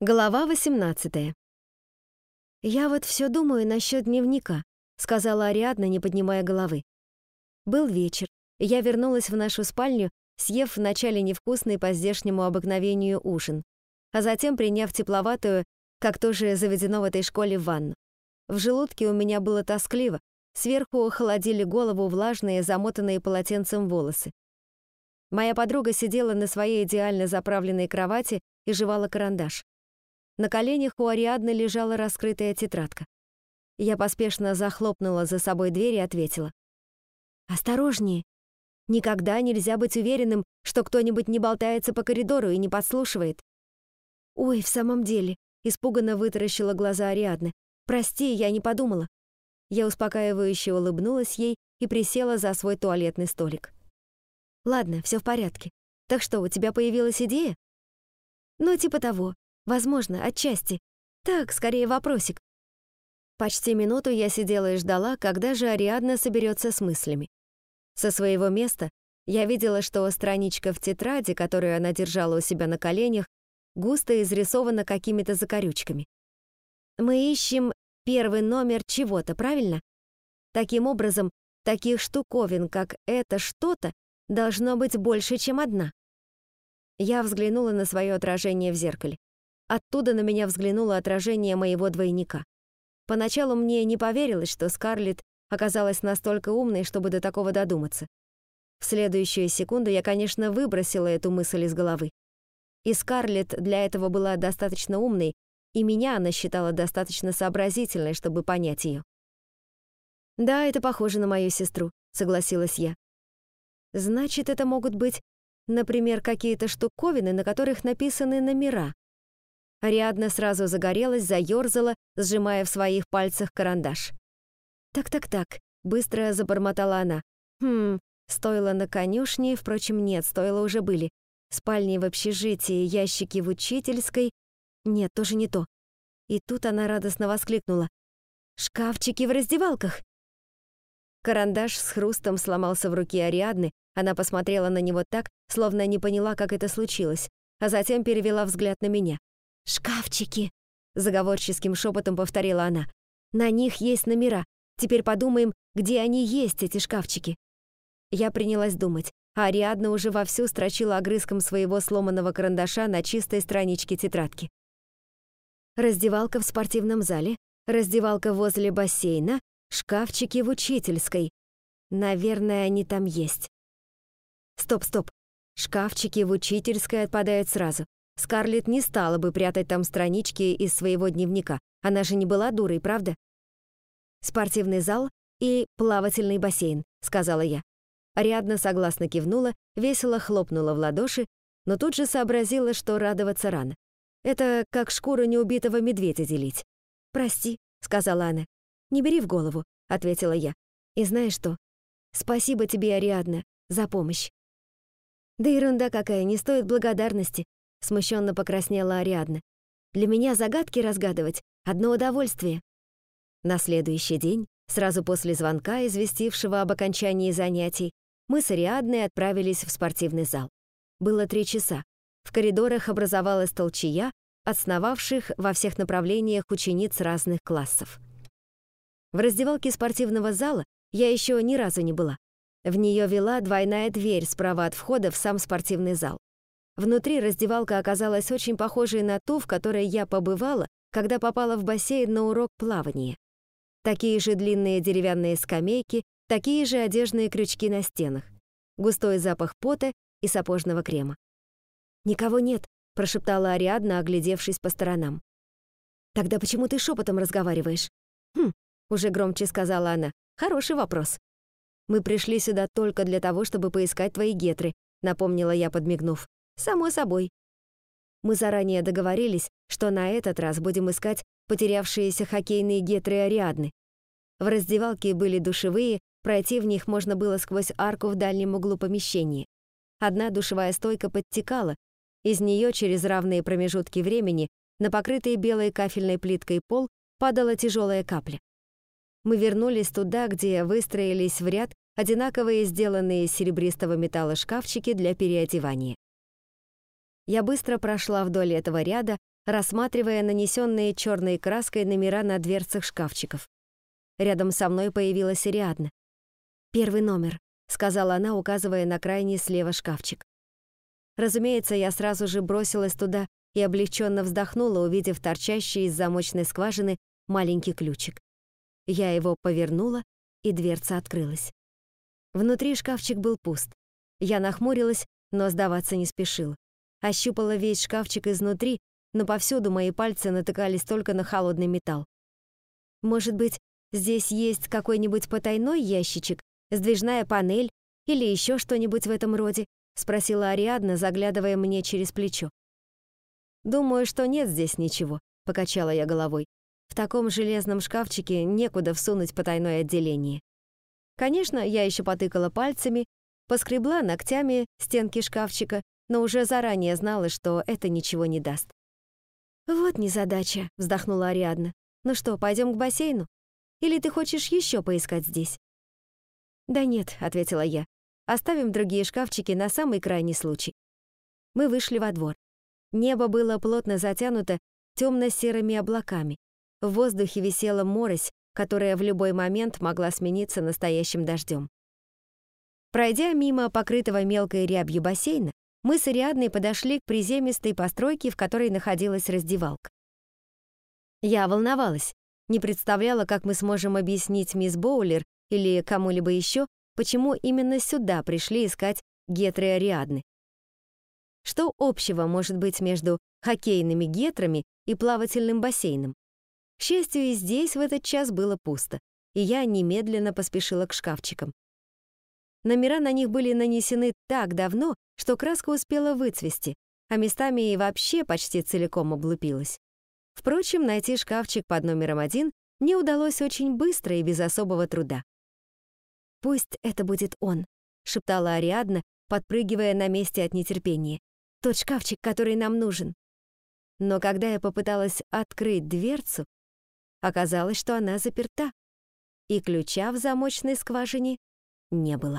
Глава 18. «Я вот все думаю насчет дневника», — сказала Ариадна, не поднимая головы. Был вечер, я вернулась в нашу спальню, съев вначале невкусный по здешнему обыкновению ужин, а затем приняв тепловатую, как тоже заведено в этой школе, ванну. В желудке у меня было тоскливо, сверху охладили голову влажные, замотанные полотенцем волосы. Моя подруга сидела на своей идеально заправленной кровати и жевала карандаш. На коленях у Ариадны лежала раскрытая тетрадка. Я поспешно захлопнула за собой дверь и ответила. «Осторожнее. Никогда нельзя быть уверенным, что кто-нибудь не болтается по коридору и не подслушивает». «Ой, в самом деле», — испуганно вытаращила глаза Ариадны. «Прости, я не подумала». Я успокаивающе улыбнулась ей и присела за свой туалетный столик. «Ладно, все в порядке. Так что, у тебя появилась идея?» «Ну, типа того. Возможно, отчасти. Так, скорее вопросик. Почти минуту я сидела и ждала, когда же Ариадна соберется с мыслями. Со своего места я видела, что страничка в тетради, которую она держала у себя на коленях, густо изрисована какими-то закорючками. Мы ищем первый номер чего-то, правильно? Таким образом, таких штуковин, как это что-то, должно быть больше, чем одна. Я взглянула на свое отражение в зеркале. Оттуда на меня взглянуло отражение моего двойника. Поначалу мне не поверилось, что Скарлетт оказалась настолько умной, чтобы до такого додуматься. В следующую секунду я, конечно, выбросила эту мысль из головы. И Скарлетт для этого была достаточно умной, и меня она считала достаточно сообразительной, чтобы понять ее. «Да, это похоже на мою сестру», — согласилась я. «Значит, это могут быть, например, какие-то штуковины, на которых написаны номера», Ариадна сразу загорелась, заёрзала, сжимая в своих пальцах карандаш. «Так-так-так», — быстро забормотала она. «Хм, стоило на конюшне, впрочем, нет, стоило уже были. Спальни в общежитии, ящики в учительской. Нет, тоже не то». И тут она радостно воскликнула. «Шкафчики в раздевалках!» Карандаш с хрустом сломался в руке Ариадны, она посмотрела на него так, словно не поняла, как это случилось, а затем перевела взгляд на меня. «Шкафчики!» — заговорческим шепотом повторила она. «На них есть номера. Теперь подумаем, где они есть, эти шкафчики». Я принялась думать, а Ариадна уже вовсю строчила огрызком своего сломанного карандаша на чистой страничке тетрадки. Раздевалка в спортивном зале, раздевалка возле бассейна, шкафчики в учительской. Наверное, они там есть. Стоп, стоп. Шкафчики в учительской отпадают сразу. Скарлетт не стала бы прятать там странички из своего дневника. Она же не была дурой, правда? «Спортивный зал и плавательный бассейн», — сказала я. Ариадна согласно кивнула, весело хлопнула в ладоши, но тут же сообразила, что радоваться рано. Это как шкуру неубитого медведя делить. «Прости», — сказала она. «Не бери в голову», — ответила я. «И знаешь что? Спасибо тебе, Ариадна, за помощь». «Да ерунда какая, не стоит благодарности», Смущенно покраснела Ариадна. Для меня загадки разгадывать — одно удовольствие. На следующий день, сразу после звонка, известившего об окончании занятий, мы с Ариадной отправились в спортивный зал. Было три часа. В коридорах образовалась толчая, отсновавших во всех направлениях учениц разных классов. В раздевалке спортивного зала я еще ни разу не была. В нее вела двойная дверь справа от входа в сам спортивный зал. Внутри раздевалка оказалась очень похожей на ту, в которой я побывала, когда попала в бассейн на урок плавания. Такие же длинные деревянные скамейки, такие же одежные крючки на стенах, густой запах пота и сапожного крема. «Никого нет», — прошептала Ариадна, оглядевшись по сторонам. «Тогда почему ты шепотом разговариваешь?» «Хм», — уже громче сказала она, — «хороший вопрос». «Мы пришли сюда только для того, чтобы поискать твои гетры», — напомнила я, подмигнув. Само собой. Мы заранее договорились, что на этот раз будем искать потерявшиеся хоккейные гетры Ариадны. В раздевалке были душевые, пройти в них можно было сквозь арку в дальнем углу помещения. Одна душевая стойка подтекала, из нее через равные промежутки времени на покрытый белой кафельной плиткой пол падала тяжелая капля. Мы вернулись туда, где выстроились в ряд одинаковые сделанные из серебристого металла шкафчики для переодевания. Я быстро прошла вдоль этого ряда, рассматривая нанесенные черной краской номера на дверцах шкафчиков. Рядом со мной появилась Ариадна. «Первый номер», — сказала она, указывая на крайний слева шкафчик. Разумеется, я сразу же бросилась туда и облегченно вздохнула, увидев торчащий из замочной скважины маленький ключик. Я его повернула, и дверца открылась. Внутри шкафчик был пуст. Я нахмурилась, но сдаваться не спешила. Ощупала весь шкафчик изнутри, но повсюду мои пальцы натыкались только на холодный металл. Может быть, здесь есть какой-нибудь потайной ящичек, сдвижная панель или еще что-нибудь в этом роде? спросила Ариадна, заглядывая мне через плечо. Думаю, что нет здесь ничего, покачала я головой. В таком железном шкафчике некуда всунуть потайное отделение. Конечно, я еще потыкала пальцами, поскребла ногтями стенки шкафчика, но уже заранее знала, что это ничего не даст. «Вот незадача», — вздохнула Ариадна. «Ну что, пойдем к бассейну? Или ты хочешь еще поискать здесь?» «Да нет», — ответила я. «Оставим другие шкафчики на самый крайний случай». Мы вышли во двор. Небо было плотно затянуто темно-серыми облаками. В воздухе висела морось, которая в любой момент могла смениться настоящим дождем. Пройдя мимо покрытого мелкой рябью бассейна, мы с Ариадной подошли к приземистой постройке, в которой находилась раздевалка. Я волновалась, не представляла, как мы сможем объяснить мисс Боулер или кому-либо еще, почему именно сюда пришли искать гетры Ариадны. Что общего может быть между хоккейными гетрами и плавательным бассейном? К счастью, и здесь в этот час было пусто, и я немедленно поспешила к шкафчикам. Номера на них были нанесены так давно, что краска успела выцвести, а местами и вообще почти целиком облупилась. Впрочем, найти шкафчик под номером один мне удалось очень быстро и без особого труда. «Пусть это будет он», — шептала Ариадна, подпрыгивая на месте от нетерпения. «Тот шкафчик, который нам нужен». Но когда я попыталась открыть дверцу, оказалось, что она заперта, и ключа в замочной скважине не было.